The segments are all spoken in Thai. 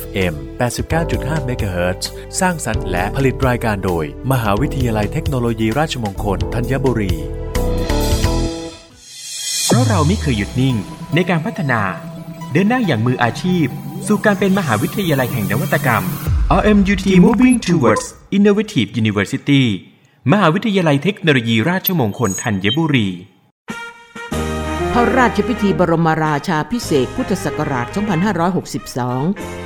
FM 89.5 MHz สร้างสรรค์และผลิตรายการโดย มหาวิทยาลัยเทคโนโลยีราชมงคลธัญบุรี เพราะเราไม่เคยหยุดนิ่งในการพัฒนา เดินหน้าอย่างมืออาชีพ สู่การเป็นมหาวิทยาลัยแห่งนวัตกรรม RMUTT Moving Towards Innovative University มหาวิทยาลัยเทคโนโลยีราชมงคลธัญบุรีพระราชพิธีบรมราชาพิเศษพุทธศักราช 2562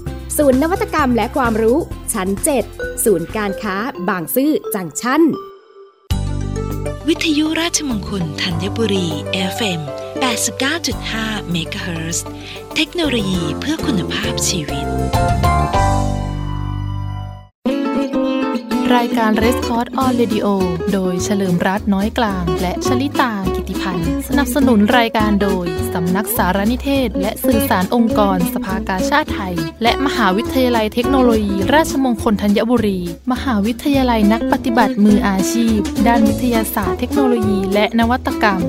ศูนย์นวัตกรรมและความรู้ ชั้น 7 ศูนย์การค้า บางซื่อจังชั้น วิทยุราชมงคลธัญบุรี FM 89.5 MHz เทคโนโลยีเพื่อคุณภาพชีวิต รายการ r e s c o r d on Radio โดยเฉลิมรัตน์น้อยกลาง และชลิตากิติพันธ์ สนับสนุนรายการโดย สำนักสารนิเทศ และสื่อสารองค์กร สภากาชาติไทย และมหาวิทยาลัยเทคโนโลยี ราชมงคลธัญบุรี มหาวิทยาลัยนักปฏิบัติมืออาชีพ ด้านวิทยาศาสตร์เทคโนโลยี และนวัตกรรม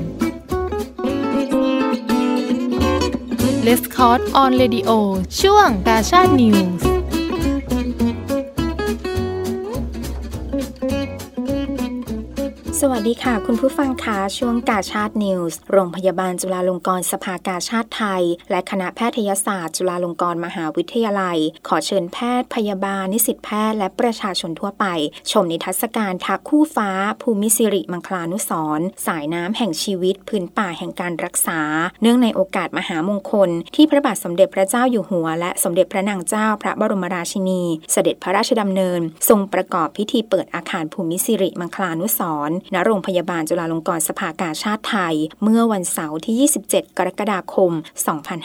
l e s c o r d on Radio ช่วงกาชาตินิวส์ สวัสดีค่ะ คุณผู้ฟังคะช่วงกาชาตินิวส์โรงพยาบาลจุฬาลงกรณ์สภากาชาติไทย และคณะแพทยศาสตร์ จุฬาลงกรณ์มหาวิทยาลัย ขอเชิญแพทย์ พยาบาล นิสิตแพทย์และประชาชนทั่วไป ชมนิทรรศการทักคู่ฟ้า ภูมิสิริมังคลานุสรสายน้ำแห่งชีวิต พื้นป่าแห่งการรักษา เนื่องในโอกาสมหามงคล ที่พระบาทสมเด็จพระเจ้าอยู่หัว และสมเด็จพระนางเจ้าพระบรมราชินี เสด็จพระราชดำเนิน ทรงประกอบพิธีเปิดอาคารภูมิสิริมังคลานุสรณโรงพยาบาลจุฬาลงกรณ์สภากาชาติไทย เมื่อวันเสาร์ที่ 27 กรกฎาคม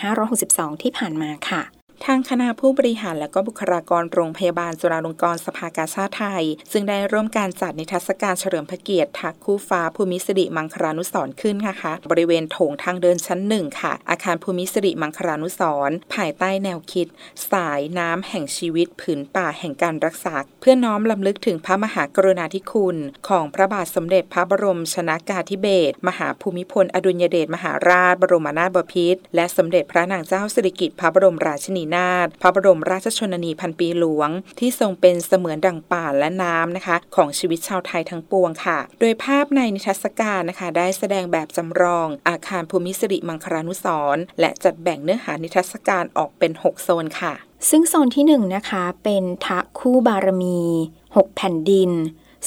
2562 ที่ผ่านมาค่ะ ทางคณะผู้บริหารและก็บุคลากรโรงพยาบาลจุฬาลงกรณ์สภากาชาติไทย ซึ่งได้ร่วมการจัดนิทรรศการเฉลิมพระเกียรติทักคู่ฟ้าภูมิสิริมังคลานุสรขึ้นนะคะ บริเวณโถงทางเดินชั้นหนึ่งค่ะ อาคารภูมิสิริมังคลานุสรภายใต้แนวคิด สายน้ำแห่งชีวิตผืนป่าแห่งการรักษา เพื่อน้อมลำลึกถึงพระมหากรุณาธิคุณ ของพระบาทสมเด็จพระบรมชนากาธิเบศรมหาภูมิพลอดุลยเดชมหาราช บรมนาถบพิตรและสมเด็จพระนางเจ้าสิริกิติ์พระบรมราชินีนาถพระบรมราชชนนีพันปีหลวง ที่ทรงเป็นเสมือนดังป่าและน้ำนะคะ ของชีวิตชาวไทยทั้งปวงค่ะ โดยภาพในนิทรรศการนะคะ ได้แสดงแบบจำลอง อาคารภูมิสิริมังคลานุสรและจัดแบ่งเนื้อหานิทรรศการออกเป็น 6 โซนค่ะ ซึ่งโซนที่1นนะคะเป็นทะคู่บารมี 6 แผ่นดิน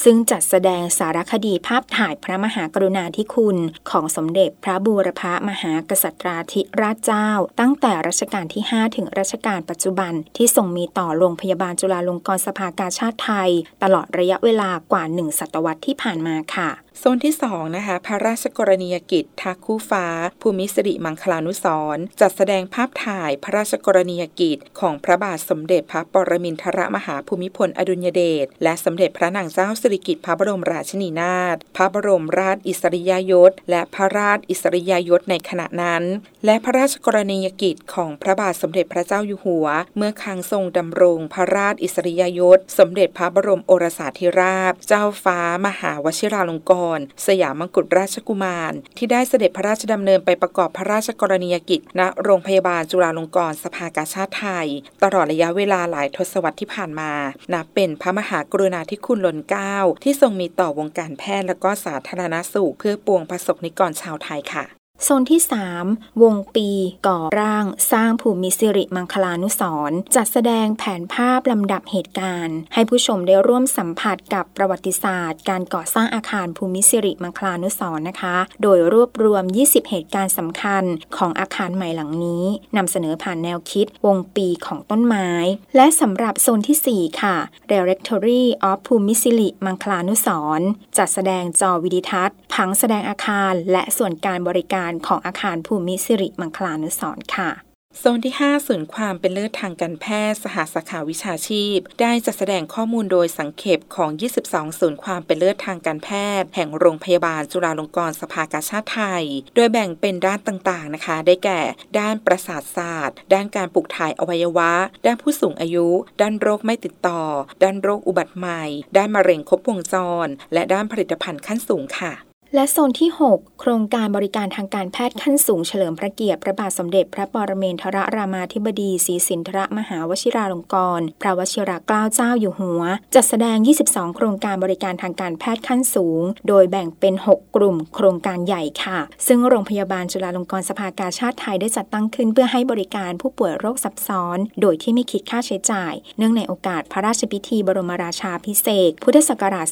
ซึ่งจัดแสดงสารคดีภาพถ่ายพระมหากรุณาธิคุณ ของสมเด็จพระบูรพมหากษัตราธิราชเจ้า ตั้งแต่รัชกาลที่ 5 ถึงรัชกาลปัจจุบันที่ทรงมีต่อโรงพยาบาลจุฬาลงกรณ์สภากาชาติไทย ตลอดระยะเวลากว่าหนึ่งศตวรรษที่ผ่านมาค่ะโซนที่ 2 นะคะ พระราชกรณียกิจทักคู่ฟ้า ภูมิสิริมังคลานุสรจัดแสดงภาพถ่ายพระราชกรณียกิจ ของพระบาทสมเด็จพระปรมินทรมหาภูมิพลอดุลยเดชและสมเด็จพระนางเจ้าสิริกิติ์พระบรมราชินีนาถพระบรมราชอิสริยยศ และพระราชอิสริยยศในขณะนั้น และพระราชกรณียกิจของพระบาทสมเด็จพระเจ้าอยู่หัว เมื่อครั้งทรงดำรงพระราชอิสริยยศ สมเด็จพระบรมโอรสาธิราช เจ้าฟ้ามหาวชิราลงกรณ์สยามมกุฎราชกุมาร ที่ได้เสด็จพระราชดำเนินไปประกอบพระราชกรณียกิจณโรงพยาบาลจุฬาลงกรณ์สภากาชาติไทย ตลอดระยะเวลาหลายทศวรรษที่ผ่านมานับเป็นพระมหากรุณาธิคุณล้นเกล้าที่ทรงมีต่อวงการแพทย์และก็สาธารณสุขเพื่อปวงประสบนิกรชาวไทยค่ะ โซนที่ 3 วงปีก่อร่างสร้างภูมิสิริมังคลานุสรจัดแสดงแผนภาพลำดับเหตุการณ์ ให้ผู้ชมได้ร่วมสัมผัสกับประวัติศาสตร์ การก่อสร้างอาคารภูมิสิริมังคลานุสรนะคะ โดยรวบรวม 20 เหตุการณ์สำคัญของอาคารใหม่หลังนี้นำเสนอผ่านแนวคิดวงปีของต้นไม้ และสำหรับโซนที่ 4 ค่ะ Directory of ภูมิสิริมังคลานุสรจัดแสดงจอวิดีทัศน์ ผังแสดงอาคารและส่วนการบริการของอาคารภูมิสิริมังคลานุสรค่ะโซนที่ 5 ศูนย์ความเป็นเลิศทางการแพทย์ สหสาขาวิชาชีพ ได้จัดแสดงข้อมูลโดยสังเขปของ 22 ศูนย์ความเป็นเลิศทางการแพทย์ แห่งโรงพยาบาลจุฬาลงกรณ์สภากาชาติไทย โดยแบ่งเป็นด้านต่างๆนะคะ ได้แก่ ด้านประสาทศาสตร์ ด้านการปลูกถ่ายอวัยวะ ด้านผู้สูงอายุ ด้านโรคไม่ติดต่อ ด้านโรคอุบัติใหม่ ด้านมะเร็งครบวงจร และด้านผลิตภัณฑ์ขั้นสูงค่ะ และโซนที่ 6 โครงการบริการทางการแพทย์ขั้นสูงเฉลิมพระเกียรติพระบาทสมเด็จพระปรเมนทรรามาธิบดีศรีสินทรมหาวชิราลงกรณ์พระวชิรเกล้าเจ้าอยู่หัว จัดแสดง 22 โครงการบริการทางการแพทย์ขั้นสูง โดยแบ่งเป็น 6 กลุ่ม โครงการใหญ่ค่ะ ซึ่งโรงพยาบาลจุฬาลงกรณ์สภากาชาติไทยได้จัดตั้งขึ้นเพื่อให้บริการผู้ป่วยโรคซับซ้อน โดยที่ไม่คิดค่าใช้จ่าย เนื่องในโอกาสพระราชพิธีบรมราชาพิเศษ พุทธศักราช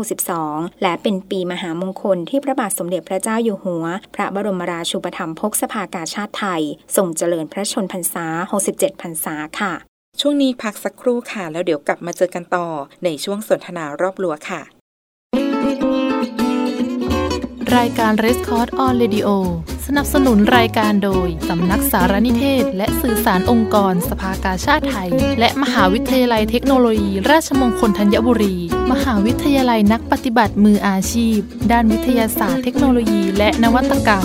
2562 และเป็นปีมหามงคลที่พระบาทสมเด็จพระเจ้าอยู่หัว พระบรมราชูปถัมภกสภากาชาติไทยทรงเจริญพระชนพรรษา 67 พรรษาค่ะ ช่วงนี้พักสักครู่ค่ะ แล้วเดี๋ยวกลับมาเจอกันต่อในช่วงสนทนารอบลัวค่ะ รายการ r e s c o r d on Radio สนับสนุนรายการโดย สำนักสารนิเทศ และสื่อสารองค์กร สภากาชาติไทย และมหาวิทยาลัยเทคโนโลยี ราชมงคลธัญบุรี มหาวิทยาลัยนักปฏิบัติมืออาชีพ ด้านวิทยาศาสตร์เทคโนโลยี และนวัตกรรม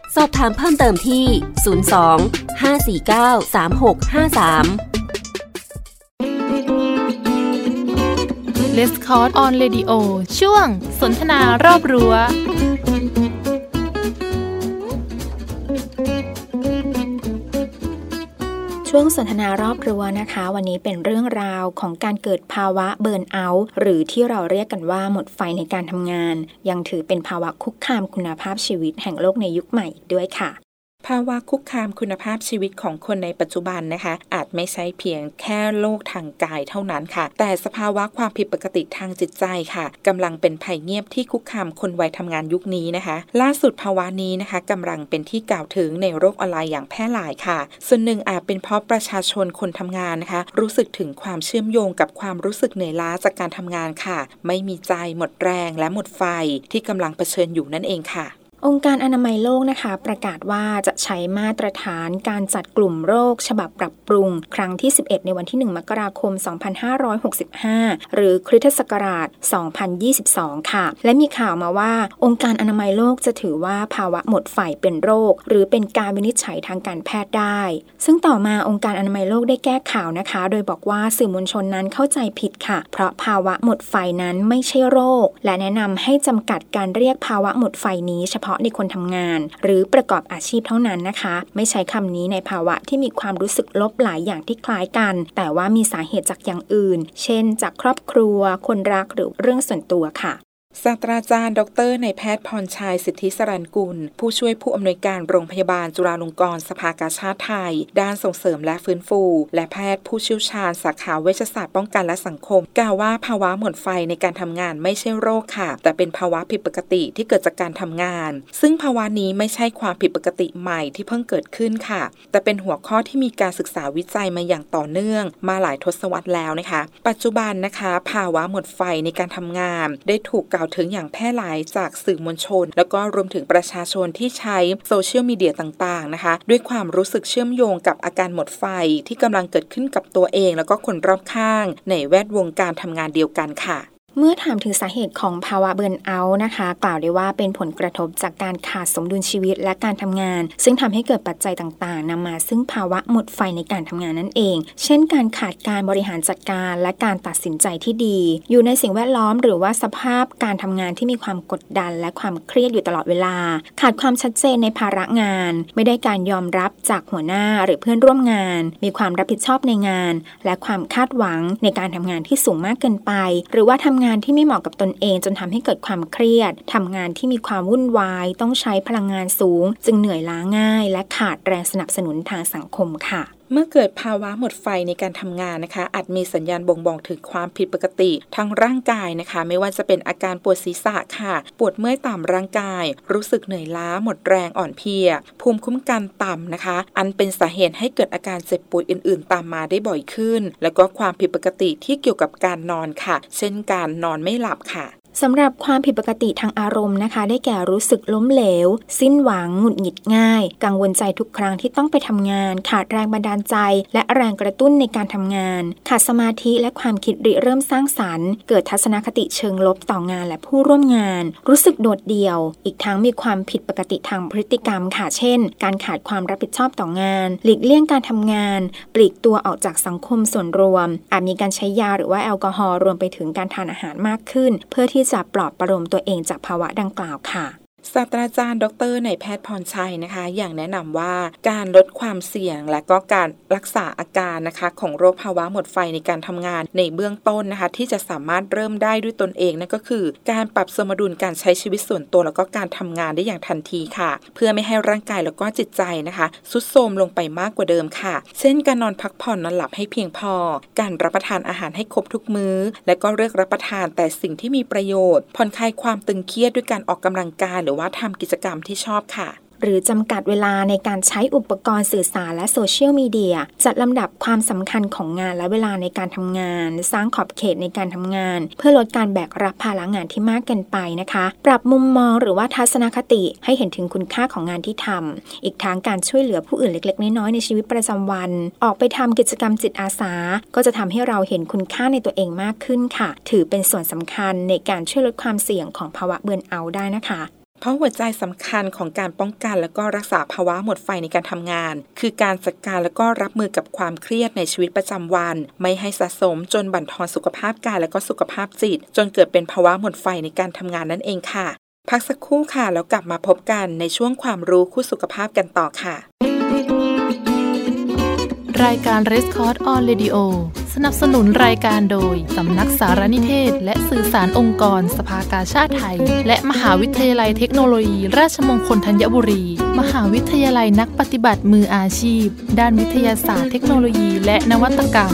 สอบถามเพิ่มเติมที่ 02 549 3653 l e s c o r t on Radio ช่วงสนทนารอบรั้ว ช่วงสนทนารอบรั้วนะคะ วันนี้เป็นเรื่องราวของการเกิดภาวะเบิร์นเอาท์หรือที่เราเรียกกันว่าหมดไฟในการทำงาน ยังถือเป็นภาวะคุกคามคุณภาพชีวิตแห่งโลกในยุคใหม่อีกด้วยค่ะ ภาวะคุกคามคุณภาพชีวิตของคนในปัจจุบันนะคะ อาจไม่ใช่เพียงแค่โรคทางกายเท่านั้นค่ะ แต่สภาวะความผิดปกติทางจิตใจค่ะกำลังเป็นภัยเงียบที่คุกคามคนวัยทำงานยุคนี้นะคะ ล่าสุดภาวะนี้นะคะกำลังเป็นที่กล่าวถึงในโลกออนไลน์อย่างแพร่หลายค่ะ ส่วนหนึ่งอาจเป็นเพราะประชาชนคนทำงานนะคะ รู้สึกถึงความเชื่อมโยงกับความรู้สึกเหนื่อยล้าจากการทำงานค่ะ ไม่มีใจหมดแรงและหมดไฟที่กำลังเผชิญอยู่นั่นเองค่ะ องค์การอนามัยโลกนะคะ ประกาศว่าจะใช้มาตรฐานการจัดกลุ่มโรค ฉบับปรับปรุง ครั้งที่ 11 ในวันที่ 1 มกราคม 2565 หรือคริสตศักราช 2022 ค่ะ และมีข่าวมาว่า องค์การอนามัยโลกจะถือว่าภาวะหมดไฟเป็นโรค หรือเป็นการวินิจฉัยทางการแพทย์ได้ ซึ่งต่อมาองค์การอนามัยโลกได้แก้ข่าวนะคะ โดยบอกว่าสื่อมวลชนนั้นเข้าใจผิดค่ะ เพราะภาวะหมดไฟนั้นไม่ใช่โรค และแนะนำให้จำกัดการเรียกภาวะหมดไฟนี้เฉพาะาะในคนทำงาน หรือประกอบอาชีพเท่านั้นนะคะ ไม่ใช้คำนี้ในภาวะที่มีความรู้สึกลบหลายอย่างที่คล้ายกัน แต่ว่ามีสาเหตุจากอย่างอื่น เช่น จากครอบครัว คนรักหรือเรื่องส่วนตัวค่ะ ศาสตราจารย์ ดรในายแพทย์พรชัย สิทธิสรันกุล ผู้ช่วยผู้อำนวยการโรงพยาบาลจุฬาลงกรณ์สภากาชาติไทย ด้านส่งเสริมและฟื้นฟู และแพทย์ผู้เชี่ยวชาญสาขาเวชศาสตร์ป้องกันและสังคม กล่าวว่าภาวะหมดไฟในการทำงานไม่ใช่โรคค่ะ แต่เป็นภาวะผิดปกติที่เกิดจากการทำงาน ซึ่งภาวะนี้ไม่ใช่ความผิดปกติใหม่ที่เพิ่งเกิดขึ้นค่ะ แต่เป็นหัวข้อที่มีการศึกษาวิจัยมาอย่างต่อเนื่อง มาหลายทศวรรษแล้วนะคะ ปัจจุบันนะคะ ภาวะหมดไฟในการทำงาน ได้ถูกกล่าวถึงอย่างแพร่หลายจากสื่อมวลชน แล้วก็รวมถึงประชาชนที่ใช้โซเชียลมีเดียต่างๆนะคะ ด้วยความรู้สึกเชื่อมโยงกับอาการหมดไฟที่กำลังเกิดขึ้นกับตัวเอง แล้วก็คนรอบข้าง ในแวดวงการทำงานเดียวกันค่ะ เมื่อถามถึงสาเหตุของภาวะเบิร์นเอาท์นะคะ กล่าวได้ว่าเป็นผลกระทบจากการขาดสมดุลชีวิตและการทำงาน ซึ่งทำให้เกิดปัจจัยต่างๆนำมาซึ่งภาวะหมดไฟในการทำงานนั่นเอง เช่น การขาดการบริหารจัดการและการตัดสินใจที่ดี อยู่ในสิ่งแวดล้อมหรือว่าสภาพการทำงานที่มีความกดดัน และความเครียดอยู่ตลอดเวลา ขาดความชัดเจนในภาระงาน ไม่ได้การยอมรับจากหัวหน้าหรือเพื่อนร่วมงาน มีความรับผิดชอบในงาน และความคาดหวังในการทำงานที่สูงมากเกินไป หรือว่าทำงานที่ไม่เหมาะกับตนเอง จนทำให้เกิดความเครียดทำงานที่มีความวุ่นวาย ต้องใช้พลังงานสูง จึงเหนื่อยล้าง่าย และขาดแรงสนับสนุนทางสังคมค่ะ เมื่อเกิดภาวะหมดไฟในการทำงานนะคะ อาจมีสัญญาณบ่งบอกถึงความผิดปกติทางร่างกายนะคะ ไม่ว่าจะเป็นอาการปวดศีรษะค่ะ ปวดเมื่อยตามร่างกาย รู้สึกเหนื่อยล้าหมดแรงอ่อนเพลีย ภูมิคุ้มกันต่ำนะคะ อันเป็นสาเหตุให้เกิดอาการเจ็บป่วยอื่น ๆ ตามมาได้บ่อยขึ้น แล้วก็ความผิดปกติที่เกี่ยวกับการนอนค่ะ เช่นการนอนไม่หลับค่ะ สำหรับความผิดปกติทางอารมณ์นะคะ ได้แก่รู้สึกล้มเหลว สิ้นหวัง หงุดหงิดง่าย กังวลใจทุกครั้งที่ต้องไปทำงาน ขาดแรงบันดาลใจ และแรงกระตุ้นในการทำงาน ขาดสมาธิและความคิดริเริ่มสร้างสรรค์ เกิดทัศนคติเชิงลบต่องานและผู้ร่วมงาน รู้สึกโดดเดี่ยว อีกทั้งมีความผิดปกติทางพฤติกรรมค่ะ เช่น การขาดความรับผิดชอบต่องาน หลีกเลี่ยงการทำงาน ปลีกตัวออกจากสังคมส่วนรวม อาจมีการใช้ยาหรือว่าแอลกอฮอล์รวมไปถึงการทานอาหารมากขึ้น เพื่อที่จะปลอบประโลมตัวเองจากภาวะดังกล่าวค่ะ ศาสตราจารย์ ดรนายแพทย์พรชัยนะคะ อย่างแนะนำว่าการลดความเสี่ยงและก็การรักษาอาการนะคะ ของโรคภาวะหมดไฟในการทำงานในเบื้องต้นนะคะ ที่จะสามารถเริ่มได้ด้วยตนเองนั่นก็คือ การปรับสมดุลการใช้ชีวิตส่วนตัวแล้วก็การทำงานได้อย่างทันทีค่ะ เพื่อไม่ให้ร่างกายแล้วก็จิตใจนะคะสุดโทมลงไปมากกว่าเดิมค่ะ เช่น การนอนพักผ่อนนอนหลับให้เพียงพอ การรับประทานอาหารให้ครบทุกมื้อ และก็เลือกรับประทานแต่สิ่งที่มีประโยชน์ผ่อนคลายความตึงเครียดด้วยการออกกำลังกายหรือว่าทำกิจกรรมที่ชอบค่ะหรือจำกัดเวลาในการใช้อุปกรณ์สื่อสารและโซเชียลมีเดีย จัดลำดับความสำคัญของงานและเวลาในการทำงาน สร้างขอบเขตในการทำงาน เพื่อลดการแบกรับภาระงานที่มากเกินไปนะคะ ปรับมุมมองหรือว่าทัศนคติให้เห็นถึงคุณค่าของงานที่ทำอีกทั้งการช่วยเหลือผู้อื่นเล็ก ๆ น้อยๆในชีวิตประจำวัน ออกไปทำกิจกรรมจิตอาสา ก็จะทำให้เราเห็นคุณค่าในตัวเองมากขึ้นค่ะ ถือเป็นส่วนสำคัญในการช่วยลดความเสี่ยงของภาวะเบิร์นเอาได้นะคะ เพราะหัวใจสำคัญของการป้องกันและก็รักษาภาวะหมดไฟในการทำงาน คือการจัดการและก็รับมือกับความเครียดในชีวิตประจำวัน ไม่ให้สะสมจนบั่นทอนสุขภาพกายและก็สุขภาพจิต จนเกิดเป็นภาวะหมดไฟในการทำงานนั่นเองค่ะ พักสักครู่ค่ะแล้วกลับมาพบกันในช่วงความรู้คู่สุขภาพกันต่อค่ะ รายการ r e s c o r d on Radio สนับสนุนรายการโดย สำนักสารนิเทศ และสื่อสารองค์กร สภากาชาติไทย และมหาวิทยาลัยเทคโนโลยี ราชมงคลธัญบุรี มหาวิทยาลัยนักปฏิบัติมืออาชีพ ด้านวิทยาศาสตร์เทคโนโลยี และนวัตกรรม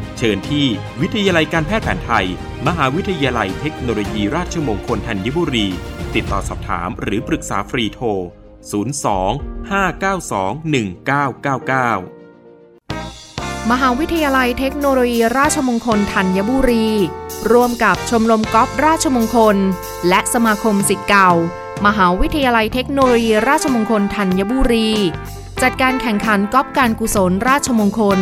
เชิญที่วิทยาลัยการแพทย์แผนไทย มหาวิทยาลัยเทคโนโลยีราชมงคลธัญบุรี ติดต่อสอบถามหรือปรึกษาฟรีโทร 02 592 1999มหาวิทยาลัยเทคโนโลยีราชมงคลธัญบุรี ร่วมกับชมรมกอล์ฟราชมงคล และสมาคมศิษย์เก่า มหาวิทยาลัยเทคโนโลยีราชมงคลธัญบุรี จัดการแข่งขันกอล์ฟการกุศลราชมงคล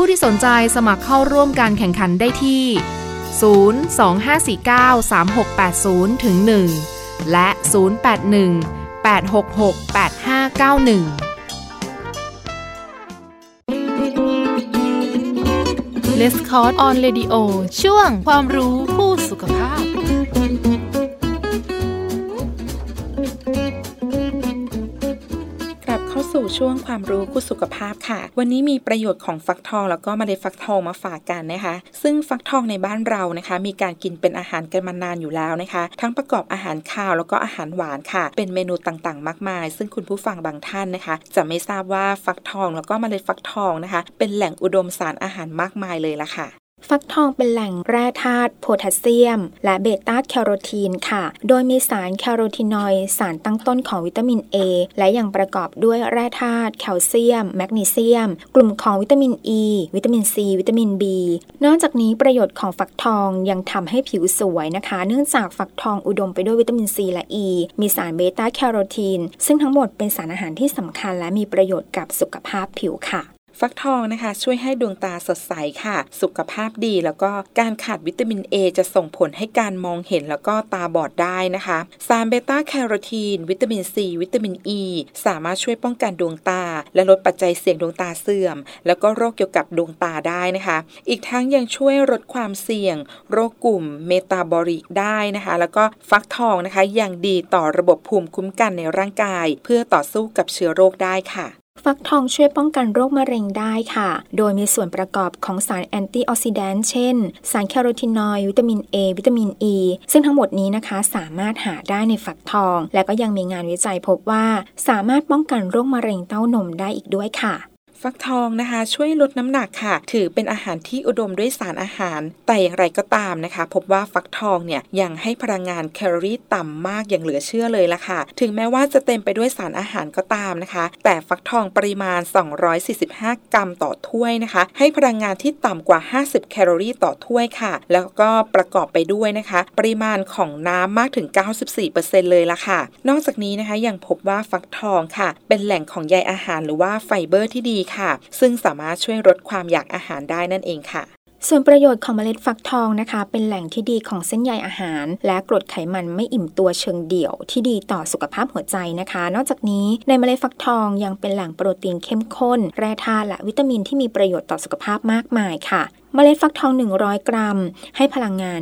ผู้ที่สนใจสมัครเข้าร่วมการแข่งขันได้ที่ 025493680ถึง1และ 081 866 8591เลสคอร์ on radio ช่วงความรู้คู่สุขภาพ สู่ช่วงความรู้คู่สุขภาพค่ะ วันนี้มีประโยชน์ของฟักทองแล้วก็เมล็ดฟักทองมาฝากกันนะคะ ซึ่งฟักทองในบ้านเรานะคะ มีการกินเป็นอาหารกันมานานอยู่แล้วนะคะ ทั้งประกอบอาหารข้าวแล้วก็อาหารหวานค่ะ เป็นเมนูต่างๆ มากมาย ซึ่งคุณผู้ฟังบางท่านนะคะ จะไม่ทราบว่าฟักทองแล้วก็เมล็ดฟักทองนะคะ เป็นแหล่งอุดมสารอาหารมากมายเลยละค่ะ ฟักทองเป็นแหล่งแร่ธาตุโพแทสเซียม และเบต้าแคโรทีนค่ะ โดยมีสารแคโรทีนอยด์สารตั้งต้นของวิตามิน A และยังประกอบด้วยแร่ธาตุแคลเซียม แมกนีเซียม กลุ่มของวิตามิน E วิตามิน C วิตามิน B นอกจากนี้ประโยชน์ของฟักทองยังทำให้ผิวสวยนะคะ เนื่องจากฟักทองอุดมไปด้วยวิตามิน C และ E มีสารเบต้าแคโรทีนซึ่งทั้งหมดเป็นสารอาหารที่สำคัญ และมีประโยชน์กับสุขภาพผิวค่ะ ฟักทองนะคะ ช่วยให้ดวงตาสดใสค่ะ สุขภาพดีแล้วก็การขาดวิตามิน A จะส่งผลให้การมองเห็นแล้วก็ตาบอดได้นะคะสารเบต้าแคโรทีน วิตามิน C วิตามิน E สามารถช่วยป้องกันดวงตา และลดปัจจัยเสี่ยงดวงตาเสื่อม แล้วก็โรคเกี่ยวกับดวงตาได้นะคะ อีกทั้งยังช่วยลดความเสี่ยง โรคกลุ่มเมตาบอลิกได้นะคะ แล้วก็ฟักทองนะคะยังดีต่อระบบภูมิคุ้มกันในร่างกาย เพื่อต่อสู้กับเชื้อโรคได้ค่ะ ฟักทองช่วยป้องกันโรคมะเร็งได้ค่ะ โดยมีส่วนประกอบของสารแอนตี้ออกซิแดนต์เช่น สารแคโรทีนอยด์วิตามิน A วิตามิน E ซึ่งทั้งหมดนี้นะคะสามารถหาได้ในฟักทอง และก็ยังมีงานวิจัยพบว่า สามารถป้องกันโรคมะเร็งเต้านมได้อีกด้วยค่ะ ฟักทองนะคะ ช่วยลดน้ำหนักค่ะ ถือเป็นอาหารที่อุดมด้วยสารอาหาร แต่อย่างไรก็ตามนะคะ พบว่าฟักทองเนี่ยยังให้พลังงานแคลอรี่ต่ำมากอย่างเหลือเชื่อเลยละค่ะ ถึงแม้ว่าจะเต็มไปด้วยสารอาหารก็ตามนะคะ แต่ฟักทองปริมาณ 245 กรัมต่อถ้วยนะคะ ให้พลังงานที่ต่ำกว่า 50 แคลอรี่ต่อถ้วยค่ะ แล้วก็ประกอบไปด้วยนะคะ ปริมาณของน้ำมากถึง 94%เลยละค่ะ นอกจากนี้นะคะยังพบว่าฟักทองค่ะ เป็นแหล่งของใยอาหารหรือว่าไฟเบอร์ที่ดีค่ะ ซึ่งสามารถช่วยลดความอยากอาหารได้นั่นเองค่ะส่วนประโยชน์ของเมล็ดฟักทองนะคะ เป็นแหล่งที่ดีของเส้นใยอาหาร และกรดไขมันไม่อิ่มตัวเชิงเดี่ยวที่ดีต่อสุขภาพหัวใจนะคะ นอกจากนี้ในเมล็ดฟักทองยังเป็นแหล่งโปรตีนเข้มข้น แร่ธาตุและวิตามินที่มีประโยชน์ต่อสุขภาพมากมายค่ะเมล็ดฟักทอง 100 กรัม ให้พลังงาน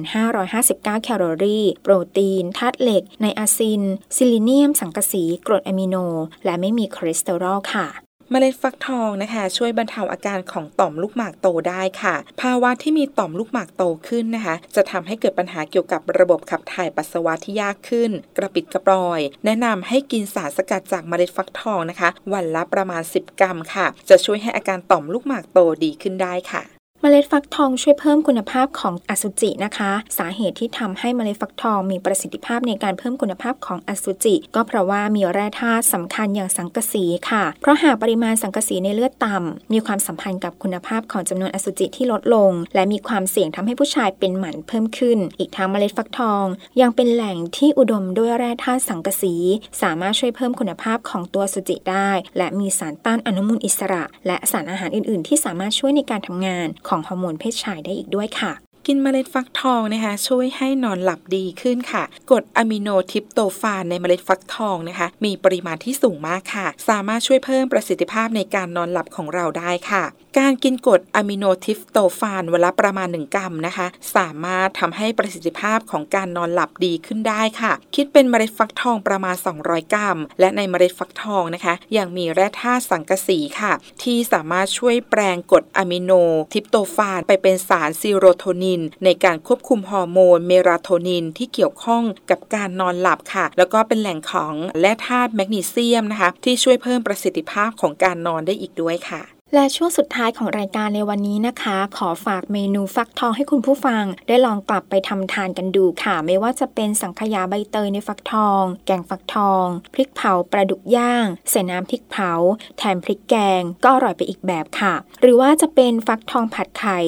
559 แคลอรี่ โปรตีน ธาตุเหล็ก ไนอาซิน ซีลีเนียม สังกะสี กรดอะมิโน และไม่มีคอเลสเตอรอลค่ะ เมล็ดฟักทองนะคะ ช่วยบรรเทาอาการของต่อมลูกหมากโตได้ค่ะ ภาวะที่มีต่อมลูกหมากโตขึ้นนะคะ จะทำให้เกิดปัญหาเกี่ยวกับระบบขับถ่ายปัสสาวะที่ยากขึ้น กะปริดกะปรอย แนะนำให้กินสารสกัดจากเมล็ดฟักทองนะคะ วันละประมาณ 10 กรัมค่ะ จะช่วยให้อาการต่อมลูกหมากโตดีขึ้นได้ค่ะ ล็ดฟักทองช่วยเพิ่มคุณภาพของอสุจินะคะ สาเหตุที่ทำให้เมล็ดฟักทองมีประสิทธิภาพในการเพิ่มคุณภาพของอสุจิ ก็เพราะว่ามีแร่ธาตุสำคัญอย่างสังกะสีค่ะ เพราะหากปริมาณสังกะสีในเลือดต่ำมีความสัมพันธ์กับคุณภาพของจำนวนอสุจิที่ลดลง และมีความเสี่ยงทำให้ผู้ชายเป็นหมันเพิ่มขึ้น อีกทั้งเมล็ดฟักทอง ยังเป็นแหล่งที่อุดมด้วยแร่ธาตุสังกะสี สามารถช่วยเพิ่มคุณภาพของตัวอสุจิได้ และมีสารต้านอนุมูลอิสระ และสารอาหารอื่น ๆ ที่สามารถช่วยในการทำงานของฮอร์โมนเพศชายได้อีกด้วยค่ะกินเมล็ดฟักทองนะคะ ช่วยให้นอนหลับดีขึ้นค่ะกรดอะมิโนทิปโตฟานในเมล็ดฟักทองนะคะ มีปริมาณที่สูงมากค่ะ สามารถช่วยเพิ่มประสิทธิภาพในการนอนหลับของเราได้ค่ะการกินกรดอะมิโนทริปโตฟานวันละประมาณ 1 กรัมนะคะ สามารถทำให้ประสิทธิภาพของการนอนหลับดีขึ้นได้ค่ะ คิดเป็นเมล็ดฟักทองประมาณ 200 กรัม และในเมล็ดฟักทองนะคะ ยังมีแร่ธาตุสังกะสีค่ะ ที่สามารถช่วยแปลงกรดอะมิโนทริปโตฟานไปเป็นสารซีโรโทนิน ในการควบคุมฮอร์โมนเมลาโทนินที่เกี่ยวข้องกับการนอนหลับค่ะ แล้วก็เป็นแหล่งของแร่ธาตุแมกนีเซียมนะคะ ที่ช่วยเพิ่มประสิทธิภาพของการนอนได้อีกด้วยค่ะ และช่วงสุดท้ายของรายการในวันนี้นะคะ ขอฝากเมนูฟักทองให้คุณผู้ฟัง ได้ลองกลับไปทำทานกันดูค่ะ ไม่ว่าจะเป็นสังขยาใบเตยในฟักทอง แกงฟักทอง พริกเผาปลาดุกย่าง ใส่น้ำพริกเผา แถมพริกแกง ก็อร่อยไปอีกแบบค่ะ หรือว่าจะเป็นฟักทองผัดไข่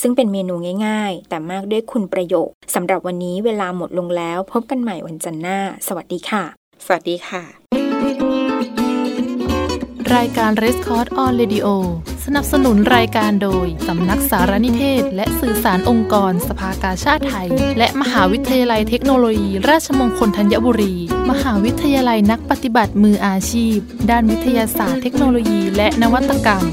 ซึ่งเป็นเมนูง่าย ๆ แต่มากด้วยคุณประโยชน์สำหรับวันนี้เวลาหมดลงแล้ว พบกันใหม่วันจันทร์หน้า สวัสดีค่ะ สวัสดีค่ะ รายการ r e s c o r d on Radio สนับสนุนรายการโดย สำนักสารนิเทศ และสื่อสารองค์กร สภากาชาติไทย และมหาวิทยาลัยเทคโนโลยี ราชมงคลธัญบุรี มหาวิทยาลัยนักปฏิบัติมืออาชีพ ด้านวิทยาศาสตร์เทคโนโลยี และนวัตกรรม